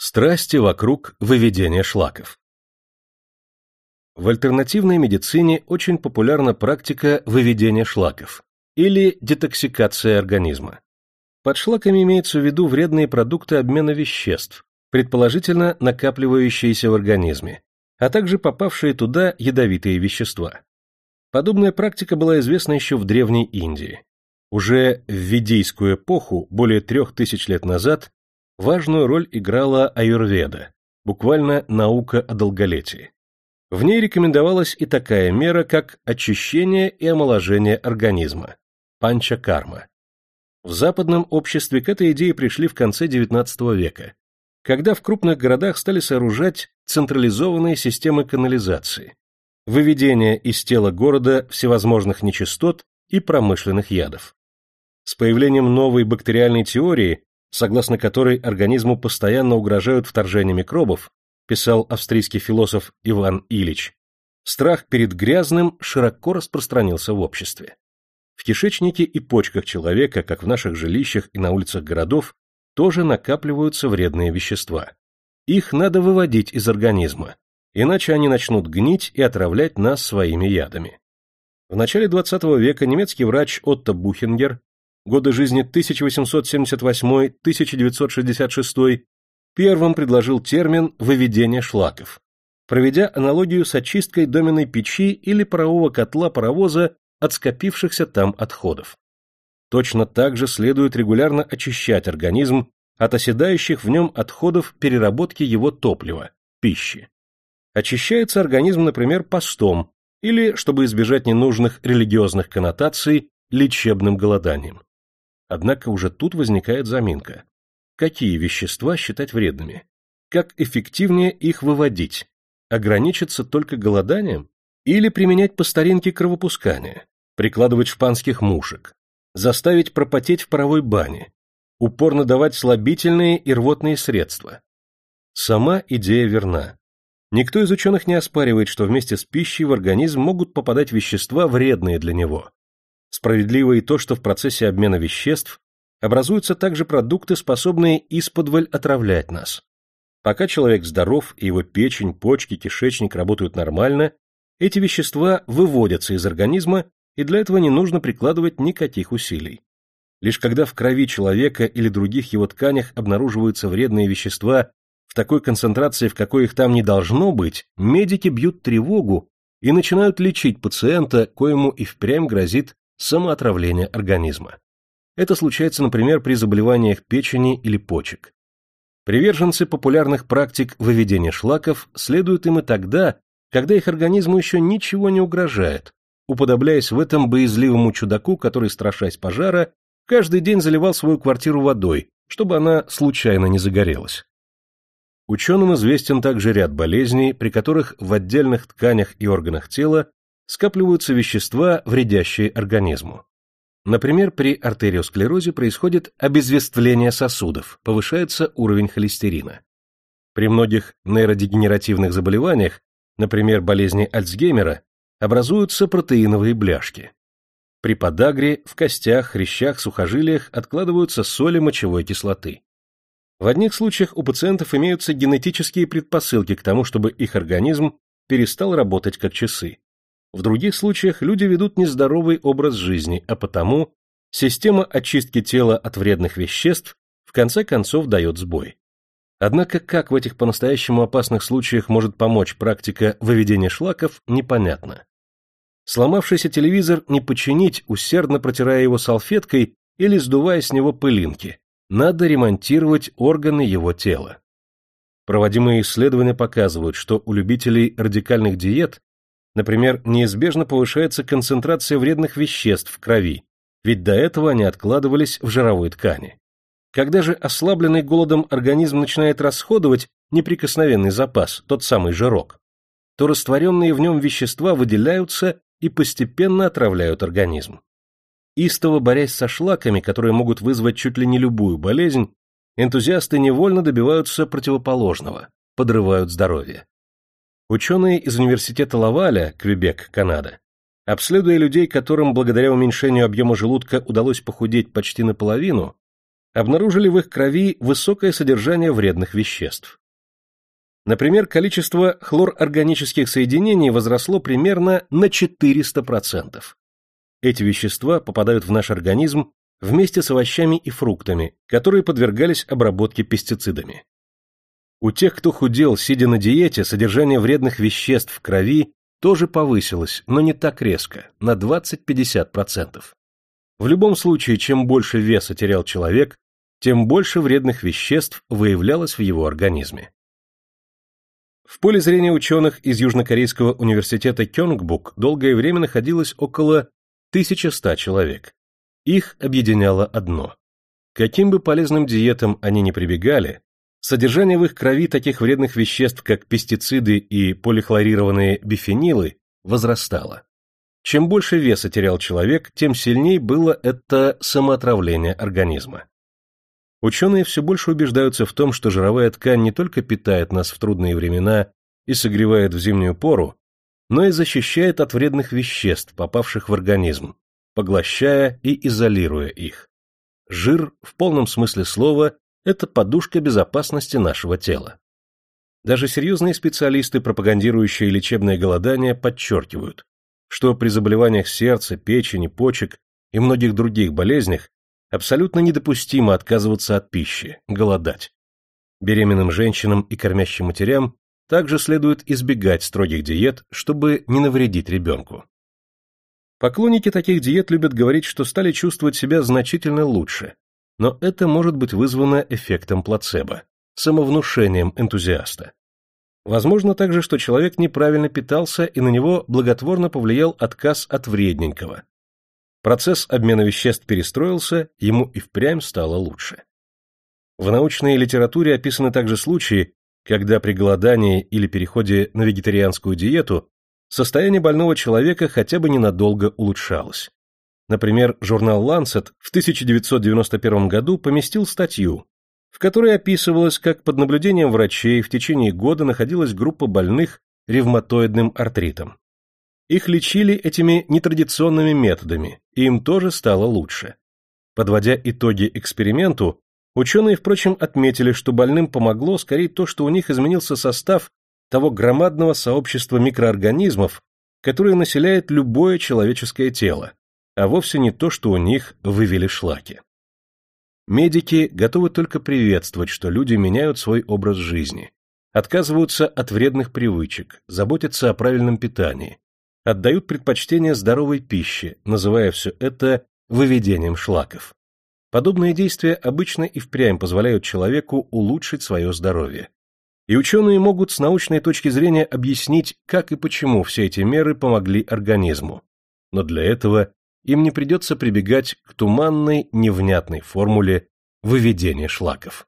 Страсти вокруг выведения шлаков. В альтернативной медицине очень популярна практика выведения шлаков или детоксикация организма. Под шлаками имеются в виду вредные продукты обмена веществ, предположительно накапливающиеся в организме, а также попавшие туда ядовитые вещества. Подобная практика была известна еще в Древней Индии. Уже в ведийскую эпоху, более трех тысяч лет назад, важную роль играла аюрведа, буквально наука о долголетии. В ней рекомендовалась и такая мера, как очищение и омоложение организма – панчакарма. В западном обществе к этой идее пришли в конце XIX века, когда в крупных городах стали сооружать централизованные системы канализации, выведение из тела города всевозможных нечистот и промышленных ядов. С появлением новой бактериальной теории согласно которой организму постоянно угрожают вторжения микробов, писал австрийский философ Иван Ильич, страх перед грязным широко распространился в обществе. В кишечнике и почках человека, как в наших жилищах и на улицах городов, тоже накапливаются вредные вещества. Их надо выводить из организма, иначе они начнут гнить и отравлять нас своими ядами. В начале XX века немецкий врач Отто Бухенгер годы жизни 1878-1966, первым предложил термин «выведение шлаков», проведя аналогию с очисткой доменной печи или парового котла паровоза от скопившихся там отходов. Точно так же следует регулярно очищать организм от оседающих в нем отходов переработки его топлива, пищи. Очищается организм, например, постом или, чтобы избежать ненужных религиозных коннотаций, лечебным голоданием. Однако уже тут возникает заминка. Какие вещества считать вредными? Как эффективнее их выводить? Ограничиться только голоданием? Или применять по старинке кровопускание? Прикладывать шпанских мушек? Заставить пропотеть в паровой бане? Упорно давать слабительные и рвотные средства? Сама идея верна. Никто из ученых не оспаривает, что вместе с пищей в организм могут попадать вещества, вредные для него. Справедливо и то, что в процессе обмена веществ образуются также продукты, способные исподволь отравлять нас. Пока человек здоров и его печень, почки, кишечник работают нормально, эти вещества выводятся из организма, и для этого не нужно прикладывать никаких усилий. Лишь когда в крови человека или других его тканях обнаруживаются вредные вещества в такой концентрации, в какой их там не должно быть, медики бьют тревогу и начинают лечить пациента, коему и впрямь грозит самоотравление организма. Это случается, например, при заболеваниях печени или почек. Приверженцы популярных практик выведения шлаков следуют им и тогда, когда их организму еще ничего не угрожает, уподобляясь в этом боязливому чудаку, который, страшась пожара, каждый день заливал свою квартиру водой, чтобы она случайно не загорелась. Ученым известен также ряд болезней, при которых в отдельных тканях и органах тела скапливаются вещества, вредящие организму. Например, при артериосклерозе происходит обезвествление сосудов, повышается уровень холестерина. При многих нейродегенеративных заболеваниях, например, болезни Альцгеймера, образуются протеиновые бляшки. При подагре в костях, хрящах, сухожилиях откладываются соли мочевой кислоты. В одних случаях у пациентов имеются генетические предпосылки к тому, чтобы их организм перестал работать как часы. В других случаях люди ведут нездоровый образ жизни, а потому система очистки тела от вредных веществ в конце концов дает сбой. Однако как в этих по-настоящему опасных случаях может помочь практика выведения шлаков, непонятно. Сломавшийся телевизор не починить, усердно протирая его салфеткой или сдувая с него пылинки. Надо ремонтировать органы его тела. Проводимые исследования показывают, что у любителей радикальных диет Например, неизбежно повышается концентрация вредных веществ в крови, ведь до этого они откладывались в жировой ткани. Когда же ослабленный голодом организм начинает расходовать неприкосновенный запас, тот самый жирок, то растворенные в нем вещества выделяются и постепенно отравляют организм. Истово борясь со шлаками, которые могут вызвать чуть ли не любую болезнь, энтузиасты невольно добиваются противоположного, подрывают здоровье. Ученые из университета Лаваля, Квебек, Канада, обследуя людей, которым благодаря уменьшению объема желудка удалось похудеть почти наполовину, обнаружили в их крови высокое содержание вредных веществ. Например, количество хлорорганических соединений возросло примерно на 400%. Эти вещества попадают в наш организм вместе с овощами и фруктами, которые подвергались обработке пестицидами. У тех, кто худел, сидя на диете, содержание вредных веществ в крови тоже повысилось, но не так резко, на 20-50%. В любом случае, чем больше веса терял человек, тем больше вредных веществ выявлялось в его организме. В поле зрения ученых из Южнокорейского университета Кёнгбук долгое время находилось около 1100 человек. Их объединяло одно. Каким бы полезным диетам они ни прибегали, содержание в их крови таких вредных веществ, как пестициды и полихлорированные бифенилы, возрастало. Чем больше веса терял человек, тем сильнее было это самоотравление организма. Ученые все больше убеждаются в том, что жировая ткань не только питает нас в трудные времена и согревает в зимнюю пору, но и защищает от вредных веществ, попавших в организм, поглощая и изолируя их. Жир, в полном смысле слова, это подушка безопасности нашего тела. Даже серьезные специалисты, пропагандирующие лечебное голодание, подчеркивают, что при заболеваниях сердца, печени, почек и многих других болезнях абсолютно недопустимо отказываться от пищи, голодать. Беременным женщинам и кормящим матерям также следует избегать строгих диет, чтобы не навредить ребенку. Поклонники таких диет любят говорить, что стали чувствовать себя значительно лучше, но это может быть вызвано эффектом плацебо, самовнушением энтузиаста. Возможно также, что человек неправильно питался и на него благотворно повлиял отказ от вредненького. Процесс обмена веществ перестроился, ему и впрямь стало лучше. В научной литературе описаны также случаи, когда при голодании или переходе на вегетарианскую диету состояние больного человека хотя бы ненадолго улучшалось. Например, журнал Lancet в 1991 году поместил статью, в которой описывалось, как под наблюдением врачей в течение года находилась группа больных ревматоидным артритом. Их лечили этими нетрадиционными методами, и им тоже стало лучше. Подводя итоги эксперименту, Ученые, впрочем, отметили, что больным помогло скорее то, что у них изменился состав того громадного сообщества микроорганизмов, которое населяет любое человеческое тело, а вовсе не то, что у них вывели шлаки. Медики готовы только приветствовать, что люди меняют свой образ жизни, отказываются от вредных привычек, заботятся о правильном питании, отдают предпочтение здоровой пище, называя все это выведением шлаков. Подобные действия обычно и впрямь позволяют человеку улучшить свое здоровье. И ученые могут с научной точки зрения объяснить, как и почему все эти меры помогли организму. Но для этого им не придется прибегать к туманной, невнятной формуле выведения шлаков.